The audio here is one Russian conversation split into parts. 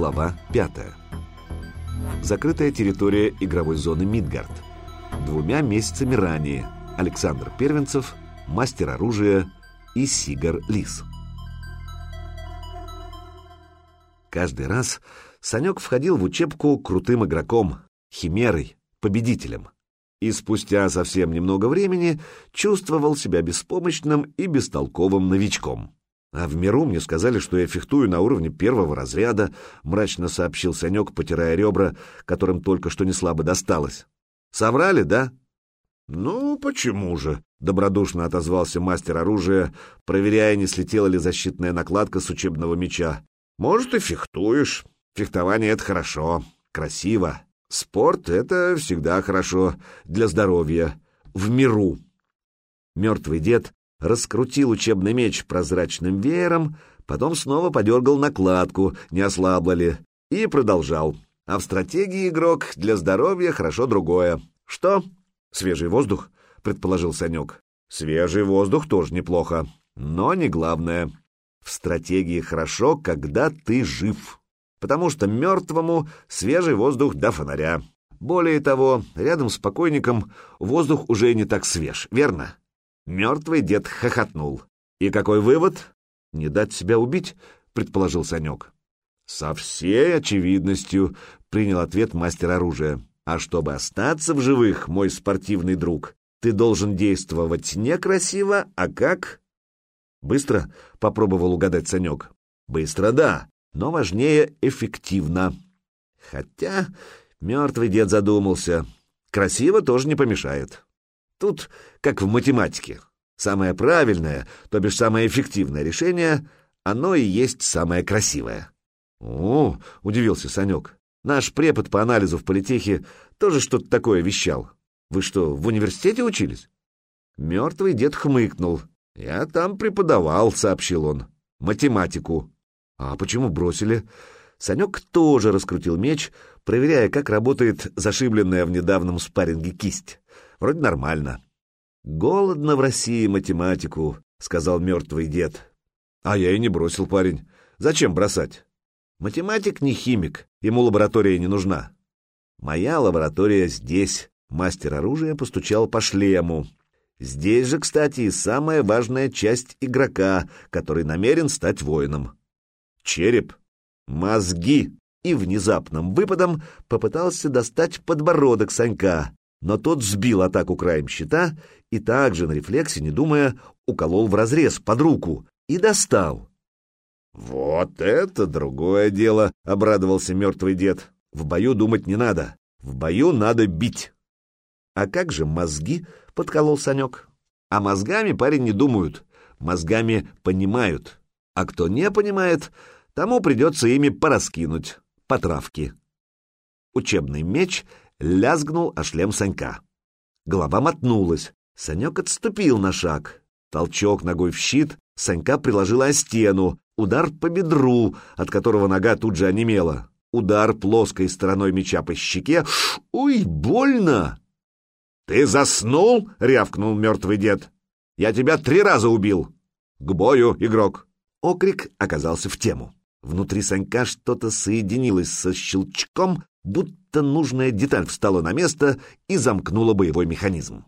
Глава 5. Закрытая территория игровой зоны Мидгард. Двумя месяцами ранее Александр Первенцев, мастер оружия и Сигар Лис. Каждый раз Санек входил в учебку крутым игроком, химерой, победителем. И спустя совсем немного времени чувствовал себя беспомощным и бестолковым новичком. А в миру мне сказали, что я фехтую на уровне первого разряда, мрачно сообщил Санек, потирая ребра, которым только что не слабо досталось. Соврали, да? Ну, почему же? Добродушно отозвался мастер оружия, проверяя, не слетела ли защитная накладка с учебного меча. Может, и фехтуешь. Фехтование — это хорошо, красиво. Спорт — это всегда хорошо для здоровья. В миру. Мертвый дед раскрутил учебный меч прозрачным веером, потом снова подергал накладку, не ослабла ли, и продолжал. А в стратегии игрок для здоровья хорошо другое. Что? Свежий воздух, предположил Санек. Свежий воздух тоже неплохо, но не главное. В стратегии хорошо, когда ты жив. Потому что мертвому свежий воздух до фонаря. Более того, рядом с покойником воздух уже не так свеж, верно? Мертвый дед хохотнул. «И какой вывод?» «Не дать себя убить», — предположил Санек. «Со всей очевидностью», — принял ответ мастер оружия. «А чтобы остаться в живых, мой спортивный друг, ты должен действовать не красиво, а как?» «Быстро?» — попробовал угадать Санек. «Быстро, да, но важнее эффективно». Хотя мертвый дед задумался. Красиво тоже не помешает. Тут, как в математике, самое правильное, то бишь самое эффективное решение, оно и есть самое красивое. «О!» — удивился Санек. «Наш препод по анализу в политехе тоже что-то такое вещал. Вы что, в университете учились?» Мертвый дед хмыкнул. «Я там преподавал», — сообщил он. «Математику». «А почему бросили?» Санек тоже раскрутил меч, проверяя, как работает зашибленная в недавнем спарринге кисть. Вроде нормально. «Голодно в России математику», — сказал мертвый дед. «А я и не бросил, парень. Зачем бросать? Математик не химик, ему лаборатория не нужна. Моя лаборатория здесь». Мастер оружия постучал по шлему. Здесь же, кстати, и самая важная часть игрока, который намерен стать воином. Череп, мозги, и внезапным выпадом попытался достать подбородок Санька, но тот сбил атаку краем щита и также на рефлексе, не думая, уколол в разрез под руку и достал. «Вот это другое дело!» — обрадовался мертвый дед. «В бою думать не надо. В бою надо бить». «А как же мозги?» — подколол Санек. «А мозгами парень не думают, мозгами понимают. А кто не понимает, тому придется ими пораскинуть по травке». Учебный меч лязгнул о шлем Санька. Голова мотнулась. Санек отступил на шаг. Толчок ногой в щит, Санька приложила о стену, удар по бедру, от которого нога тут же онемела. Удар плоской стороной меча по щеке. «Ой, больно!» «Ты заснул?» — рявкнул мертвый дед. «Я тебя три раза убил!» «К бою, игрок!» Окрик оказался в тему. Внутри Санька что-то соединилось со щелчком, будто нужная деталь встала на место и замкнула боевой механизм.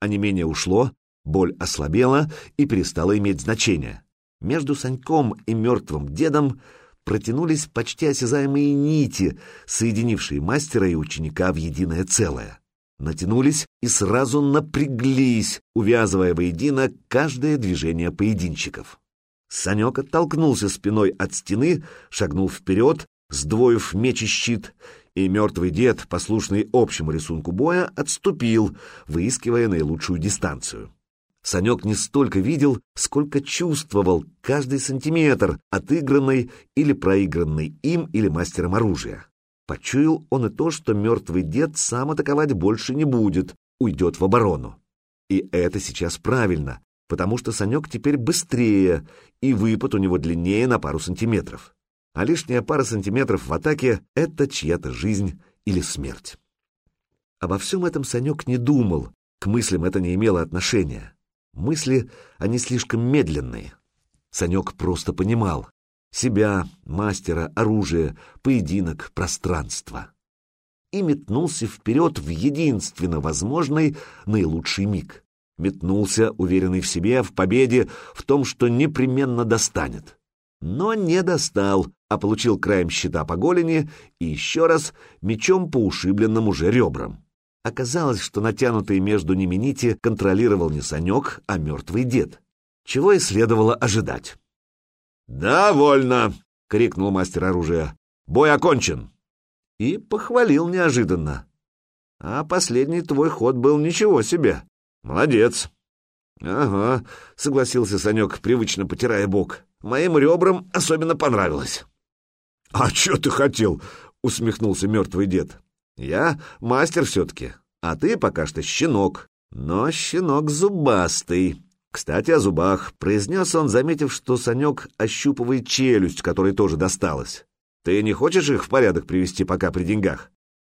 А не менее ушло, боль ослабела и перестала иметь значение. Между Саньком и мертвым дедом протянулись почти осязаемые нити, соединившие мастера и ученика в единое целое. Натянулись и сразу напряглись, увязывая воедино каждое движение поединщиков. Санек оттолкнулся спиной от стены, шагнул вперед, сдвоив меч и щит, и мертвый дед, послушный общему рисунку боя, отступил, выискивая наилучшую дистанцию. Санек не столько видел, сколько чувствовал каждый сантиметр, отыгранный или проигранный им или мастером оружия. Почуял он и то, что мертвый дед сам атаковать больше не будет, уйдет в оборону. И это сейчас правильно, потому что Санек теперь быстрее, и выпад у него длиннее на пару сантиметров. А лишняя пара сантиметров в атаке — это чья-то жизнь или смерть. Обо всем этом Санек не думал, к мыслям это не имело отношения. Мысли, они слишком медленные. Санек просто понимал. Себя, мастера, оружие, поединок, пространство. И метнулся вперед в единственно возможный наилучший миг. Метнулся, уверенный в себе, в победе, в том, что непременно достанет. Но не достал, а получил краем щита по голени и еще раз мечом по ушибленным уже ребрам. Оказалось, что натянутые между ними нити контролировал не Санек, а мертвый дед. Чего и следовало ожидать. «Довольно!» — крикнул мастер оружия. «Бой окончен!» И похвалил неожиданно. «А последний твой ход был ничего себе! Молодец!» «Ага», — согласился Санек, привычно потирая бок. «Моим ребрам особенно понравилось». «А что ты хотел?» — усмехнулся мертвый дед. «Я мастер все-таки, а ты пока что щенок, но щенок зубастый». Кстати, о зубах, произнес он, заметив, что Санек ощупывает челюсть, которой тоже досталась. Ты не хочешь их в порядок привести пока при деньгах?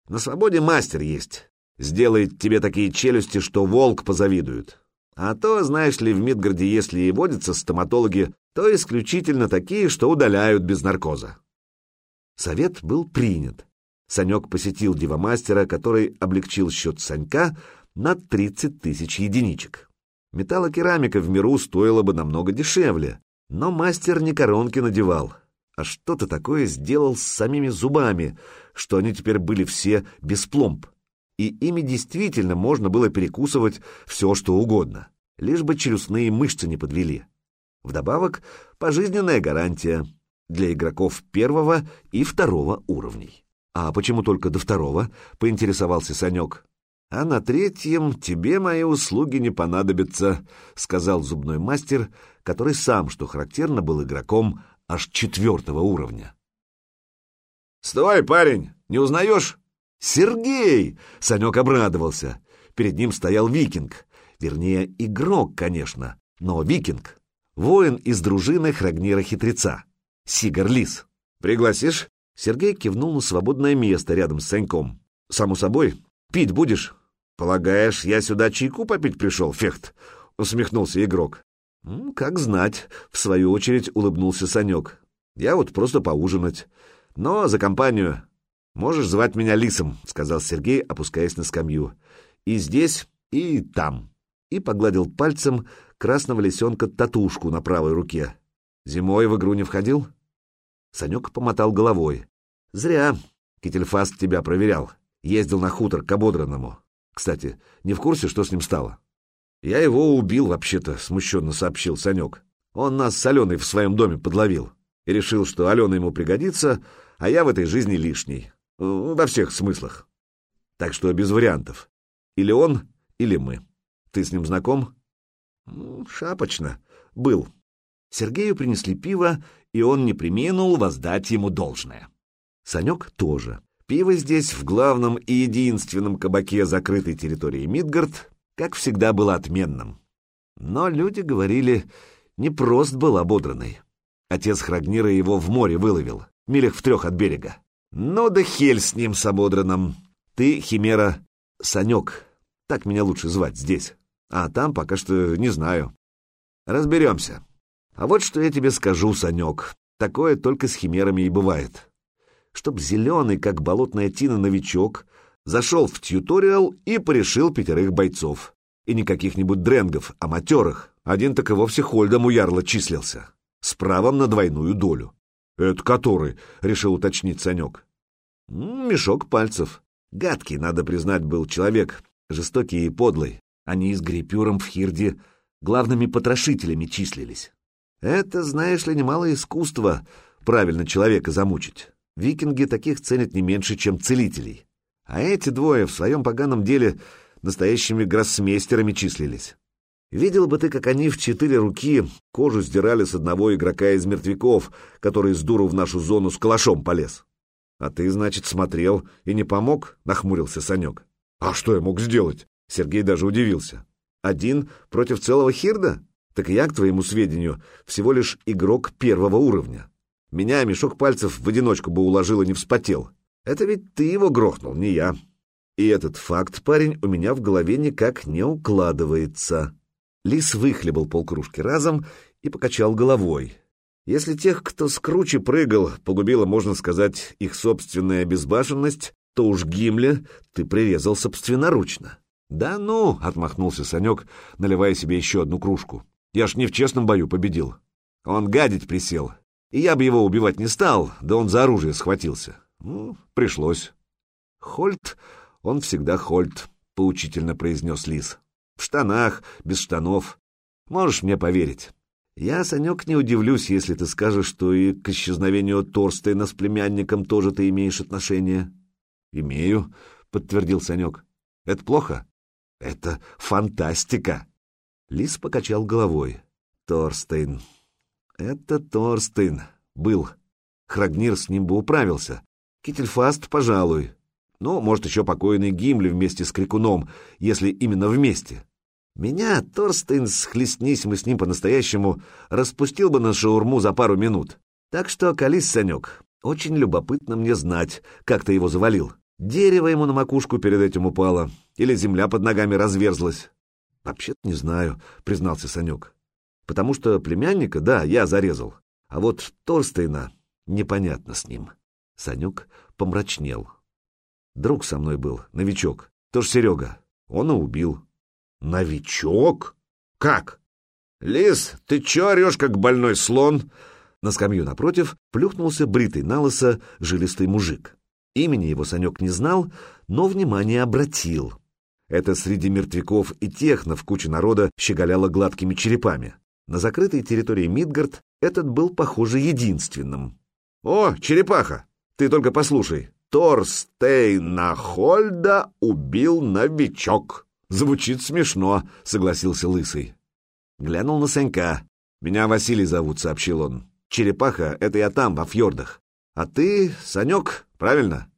На свободе мастер есть. Сделает тебе такие челюсти, что волк позавидует. А то, знаешь ли, в Мидгарде, если и водятся стоматологи, то исключительно такие, что удаляют без наркоза. Совет был принят. Санек посетил дивомастера, который облегчил счет Санька на 30 тысяч единичек. Металлокерамика в миру стоила бы намного дешевле, но мастер не коронки надевал, а что-то такое сделал с самими зубами, что они теперь были все без пломб. И ими действительно можно было перекусывать все, что угодно, лишь бы челюстные мышцы не подвели. Вдобавок, пожизненная гарантия для игроков первого и второго уровней. «А почему только до второго?» — поинтересовался Санек а на третьем тебе мои услуги не понадобятся», — сказал зубной мастер, который сам, что характерно, был игроком аж четвертого уровня. «Стой, парень, не узнаешь?» «Сергей!» — Санек обрадовался. Перед ним стоял викинг. Вернее, игрок, конечно, но викинг. Воин из дружины Храгнира-хитреца. Сигар Лис. «Пригласишь?» Сергей кивнул на свободное место рядом с Саньком. «Само собой, Пить будешь? Полагаешь, я сюда чайку попить пришел, Фехт? Усмехнулся игрок. Как знать, в свою очередь улыбнулся Санек. Я вот просто поужинать. Но за компанию. Можешь звать меня Лисом, сказал Сергей, опускаясь на скамью. И здесь, и там. И погладил пальцем красного лисенка татушку на правой руке. Зимой в игру не входил? Санек помотал головой. Зря. Кительфаст тебя проверял. Ездил на хутор к ободранному. Кстати, не в курсе, что с ним стало? Я его убил, вообще-то, смущенно сообщил Санек. Он нас с Аленой в своем доме подловил и решил, что Алена ему пригодится, а я в этой жизни лишний. Во всех смыслах. Так что без вариантов. Или он, или мы. Ты с ним знаком? Шапочно. Был. Сергею принесли пиво, и он не приминул воздать ему должное. Санек тоже. Пиво здесь, в главном и единственном кабаке закрытой территории Мидгард, как всегда, было отменным. Но люди говорили, не прост был ободранный. Отец Храгнира его в море выловил, милях в трех от берега. Ну да хель с ним, с ободранным. Ты, Химера, Санек, так меня лучше звать здесь. А там пока что не знаю. Разберемся. А вот что я тебе скажу, Санек. Такое только с химерами и бывает чтоб зеленый, как болотная тина, новичок зашел в тьюториал и порешил пятерых бойцов. И не каких-нибудь дренгов, а матерых. Один так и вовсе Хольдом у Ярла числился. С правом на двойную долю. «Это который?» — решил уточнить Санек. «Мешок пальцев. Гадкий, надо признать, был человек. Жестокий и подлый. Они с Грипюром в Хирде главными потрошителями числились. Это, знаешь ли, немало искусства правильно человека замучить. Викинги таких ценят не меньше, чем целителей. А эти двое в своем поганом деле настоящими гроссмейстерами числились. Видел бы ты, как они в четыре руки кожу сдирали с одного игрока из мертвяков, который с дуру в нашу зону с калашом полез. А ты, значит, смотрел и не помог? — нахмурился Санек. А что я мог сделать? Сергей даже удивился. Один против целого Хирда? Так я, к твоему сведению, всего лишь игрок первого уровня. Меня мешок пальцев в одиночку бы уложил и не вспотел. Это ведь ты его грохнул, не я. И этот факт, парень, у меня в голове никак не укладывается. Лис выхлебал полкружки разом и покачал головой. Если тех, кто с круче прыгал, погубила, можно сказать, их собственная безбашенность, то уж Гимле ты прирезал собственноручно. «Да ну!» — отмахнулся Санек, наливая себе еще одну кружку. «Я ж не в честном бою победил. Он гадить присел, и я бы его убивать не стал, да он за оружие схватился. Ну, пришлось». «Хольт, он всегда Хольт», — поучительно произнес Лис. «В штанах, без штанов. Можешь мне поверить. Я, Санек, не удивлюсь, если ты скажешь, что и к исчезновению Торстейна с племянником тоже ты имеешь отношение». «Имею», — подтвердил Санек. «Это плохо?» «Это фантастика!» Лис покачал головой. «Торстейн. Это Торстейн. Был. Храгнир с ним бы управился. Кительфаст, пожалуй. Ну, может, еще покойный Гимли вместе с Крикуном, если именно вместе. Меня, Торстейн, схлестнись мы с ним по-настоящему, распустил бы на шаурму за пару минут. Так что, колись, Санек, очень любопытно мне знать, как ты его завалил. Дерево ему на макушку перед этим упало, или земля под ногами разверзлась. Вообще-то не знаю, признался Санек. Потому что племянника, да, я зарезал. А вот Торстейна непонятно с ним. Санек помрачнел. Друг со мной был, новичок, тоже Серега. Он и убил. Новичок? Как? Лис, ты чё орёшь, как больной слон? На скамью напротив плюхнулся бритый налысо жилистый мужик. Имени его Санек не знал, но внимание обратил. Это среди мертвяков и технов куча народа щеголяла гладкими черепами. На закрытой территории Мидгард этот был, похоже, единственным. «О, черепаха! Ты только послушай! Торстейна Хольда убил новичок!» «Звучит смешно», — согласился Лысый. Глянул на Санька. «Меня Василий зовут», — сообщил он. «Черепаха — это я там, во фьордах. А ты, Санек, правильно?»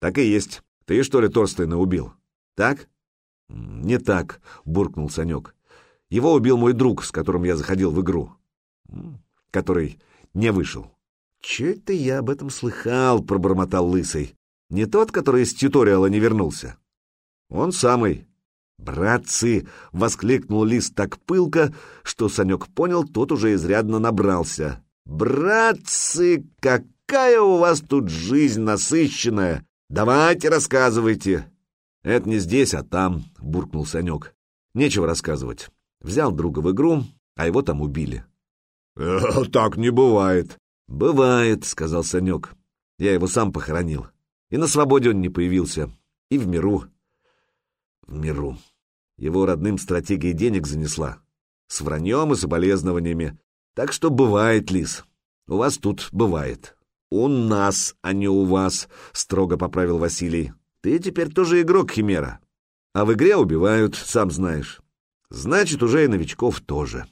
«Так и есть. Ты, что ли, Торстейна убил?» «Так?» «Не так», — буркнул Санек. «Его убил мой друг, с которым я заходил в игру. Который не вышел». «Че это я об этом слыхал?» — пробормотал Лысый. «Не тот, который из тьюториала не вернулся?» «Он самый». «Братцы!» — воскликнул Лис так пылко, что Санек понял, тот уже изрядно набрался. «Братцы, какая у вас тут жизнь насыщенная! Давайте рассказывайте!» «Это не здесь, а там», — буркнул Санек. «Нечего рассказывать. Взял друга в игру, а его там убили». «Э, «Так не бывает». «Бывает», — сказал Санек. «Я его сам похоронил. И на свободе он не появился. И в миру. В миру. Его родным стратегия денег занесла. С враньем и соболезнованиями. Так что бывает, Лис. У вас тут бывает». «У нас, а не у вас», — строго поправил Василий. Ты теперь тоже игрок, Химера. А в игре убивают, сам знаешь. Значит, уже и новичков тоже.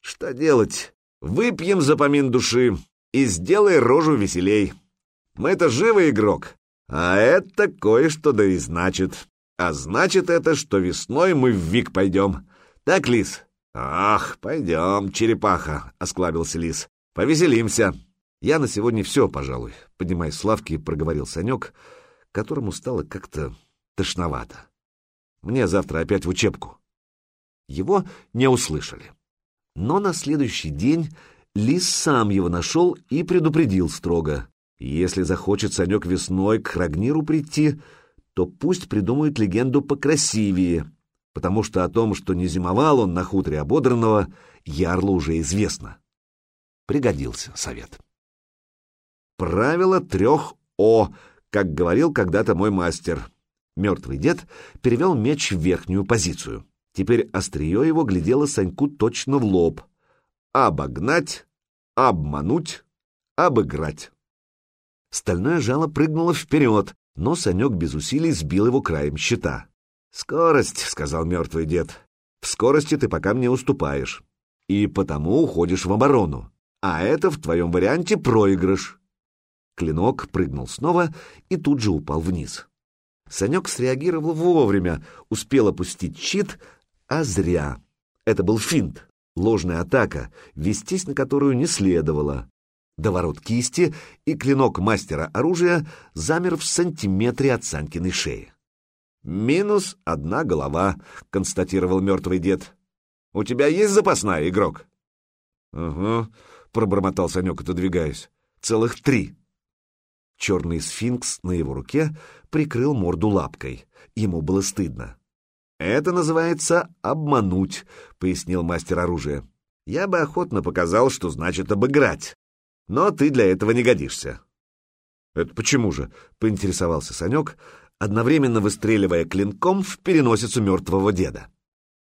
Что делать? Выпьем за помин души и сделай рожу веселей. Мы-то живый игрок, а это кое-что да и значит. А значит это, что весной мы в Вик пойдем. Так, Лис? Ах, пойдем, черепаха, — осклабился Лис. Повеселимся. Я на сегодня все, пожалуй, — поднимаясь с лавки, проговорил Санек, — которому стало как-то тошновато. Мне завтра опять в учебку. Его не услышали. Но на следующий день Лис сам его нашел и предупредил строго. Если захочет Санек весной к Храгниру прийти, то пусть придумает легенду покрасивее, потому что о том, что не зимовал он на хуторе ободранного, ярлу уже известно. Пригодился совет. Правило трех «О» как говорил когда-то мой мастер. Мертвый дед перевел меч в верхнюю позицию. Теперь острие его глядело Саньку точно в лоб. Обогнать, обмануть, обыграть. Стальное жало прыгнуло вперед, но Санек без усилий сбил его краем щита. «Скорость», — сказал мертвый дед. «В скорости ты пока мне уступаешь. И потому уходишь в оборону. А это в твоем варианте проигрыш. Клинок прыгнул снова и тут же упал вниз. Санек среагировал вовремя, успел опустить щит, а зря. Это был финт, ложная атака, вестись на которую не следовало. Доворот кисти, и клинок мастера оружия замер в сантиметре от Санькиной шеи. «Минус одна голова», — констатировал мертвый дед. «У тебя есть запасная, игрок?» «Угу», — пробормотал Санек, отодвигаясь. «Целых три!» Черный сфинкс на его руке прикрыл морду лапкой. Ему было стыдно. «Это называется обмануть», — пояснил мастер оружия. «Я бы охотно показал, что значит обыграть. Но ты для этого не годишься». «Это почему же?» — поинтересовался Санек, одновременно выстреливая клинком в переносицу мертвого деда.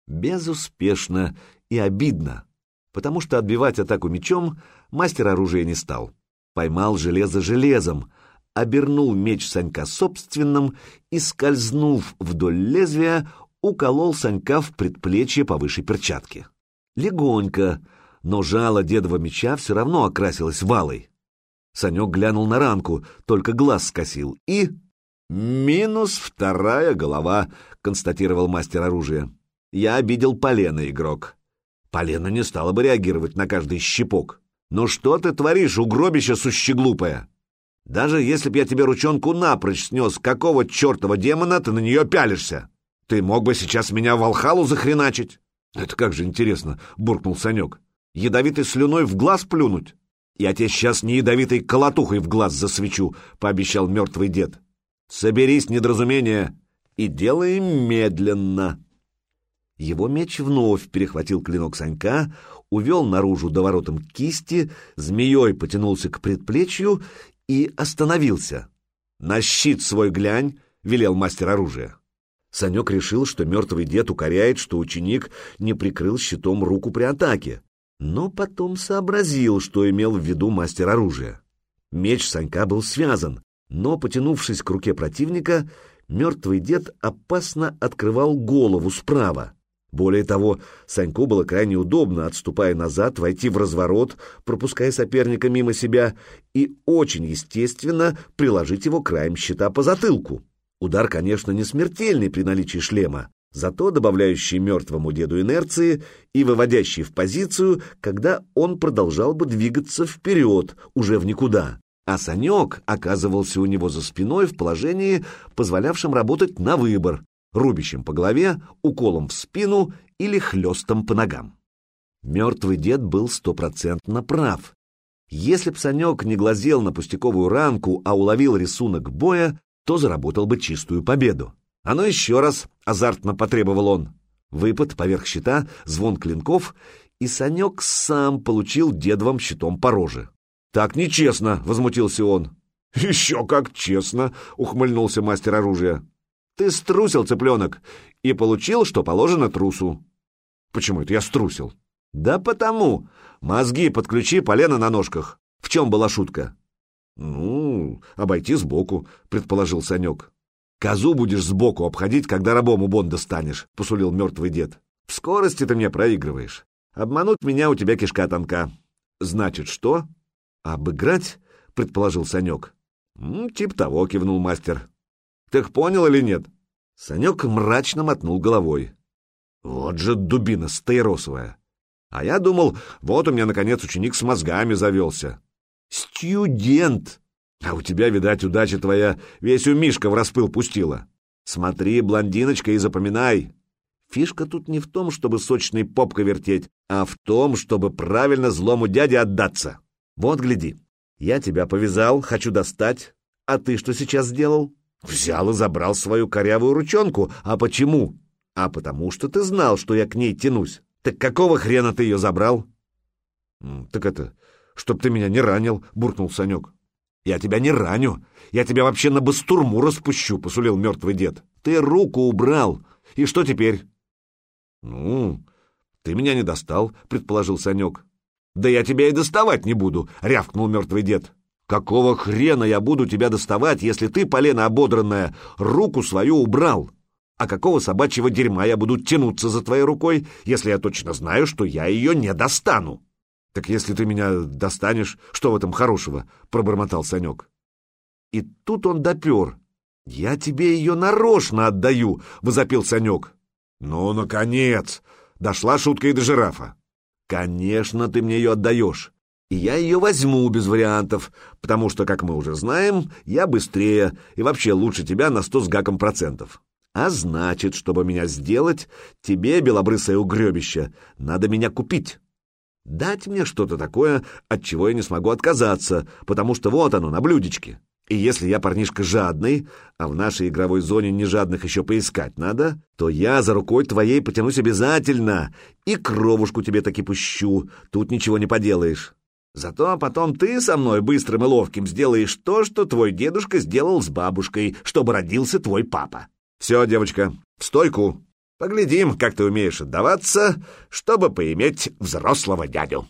Безуспешно и обидно, потому что отбивать атаку мечом мастер оружия не стал. Поймал железо железом, обернул меч Санька собственным и, скользнув вдоль лезвия, уколол Санька в предплечье повыше перчатки. Легонько, но жало дедова меча все равно окрасилось валой. Санек глянул на ранку, только глаз скосил, и... «Минус вторая голова», — констатировал мастер оружия. «Я обидел полено, игрок». Полено не стало бы реагировать на каждый щепок. «Ну что ты творишь, угробище сущеглупое? Даже если б я тебе ручонку напрочь снес, какого чертова демона ты на нее пялишься? Ты мог бы сейчас меня в Алхалу захреначить?» «Это как же интересно», — буркнул Санек. «Ядовитой слюной в глаз плюнуть?» «Я тебе сейчас не ядовитой колотухой в глаз засвечу», — пообещал мертвый дед. «Соберись, недоразумение, и делаем медленно». Его меч вновь перехватил клинок Санька, увел наружу до воротом кисти, змеей потянулся к предплечью и остановился. «На щит свой глянь!» — велел мастер оружия. Санек решил, что мертвый дед укоряет, что ученик не прикрыл щитом руку при атаке, но потом сообразил, что имел в виду мастер оружия. Меч Санька был связан, но, потянувшись к руке противника, мертвый дед опасно открывал голову справа. Более того, Саньку было крайне удобно, отступая назад, войти в разворот, пропуская соперника мимо себя, и очень естественно приложить его краем щита по затылку. Удар, конечно, не смертельный при наличии шлема, зато добавляющий мертвому деду инерции и выводящий в позицию, когда он продолжал бы двигаться вперед, уже в никуда. А Санек оказывался у него за спиной в положении, позволявшем работать на выбор, рубящим по голове, уколом в спину или хлестом по ногам. Мертвый дед был стопроцентно прав. Если б Санек не глазел на пустяковую ранку, а уловил рисунок боя, то заработал бы чистую победу. «А ну еще раз!» — азартно потребовал он. Выпад поверх щита, звон клинков, и Санек сам получил дедовым щитом по роже. «Так нечестно!» — возмутился он. «Еще как честно!» — ухмыльнулся мастер оружия. Ты струсил, цыпленок, и получил, что положено трусу. Почему это я струсил? Да потому. Мозги подключи, полено на ножках. В чем была шутка? Ну, обойти сбоку, предположил Санек. Козу будешь сбоку обходить, когда рабом у Бонда станешь, посулил мертвый дед. В скорости ты мне проигрываешь. Обмануть меня у тебя кишка тонка. Значит, что? Обыграть? предположил Санек. Тип того, кивнул мастер. Так понял или нет? Санек мрачно мотнул головой. Вот же дубина стаиросовая. А я думал, вот у меня, наконец, ученик с мозгами завелся. Студент! А у тебя, видать, удача твоя весь у Мишка в распыл пустила. Смотри, блондиночка, и запоминай. Фишка тут не в том, чтобы сочный попка вертеть, а в том, чтобы правильно злому дяде отдаться. Вот, гляди, я тебя повязал, хочу достать, а ты что сейчас сделал? Взял и забрал свою корявую ручонку. А почему? А потому что ты знал, что я к ней тянусь. Так какого хрена ты ее забрал? Так это, чтоб ты меня не ранил, буркнул Санек. Я тебя не раню. Я тебя вообще на бастурму распущу, посулил мертвый дед. Ты руку убрал. И что теперь? Ну, ты меня не достал, предположил Санек. Да я тебя и доставать не буду, рявкнул мертвый дед. Какого хрена я буду тебя доставать, если ты, полено ободранная, руку свою убрал? А какого собачьего дерьма я буду тянуться за твоей рукой, если я точно знаю, что я ее не достану? Так если ты меня достанешь, что в этом хорошего? Пробормотал Санек. И тут он допер. Я тебе ее нарочно отдаю, возопил Санек. Ну, наконец! Дошла шутка и до жирафа. Конечно, ты мне ее отдаешь и я ее возьму без вариантов, потому что, как мы уже знаем, я быстрее и вообще лучше тебя на сто с гаком процентов. А значит, чтобы меня сделать, тебе, белобрысое угребище, надо меня купить. Дать мне что-то такое, от чего я не смогу отказаться, потому что вот оно, на блюдечке. И если я парнишка жадный, а в нашей игровой зоне не жадных еще поискать надо, то я за рукой твоей потянусь обязательно и кровушку тебе таки пущу, тут ничего не поделаешь. Зато потом ты со мной быстрым и ловким сделаешь то, что твой дедушка сделал с бабушкой, чтобы родился твой папа. Все, девочка, в стойку. Поглядим, как ты умеешь отдаваться, чтобы поиметь взрослого дядю.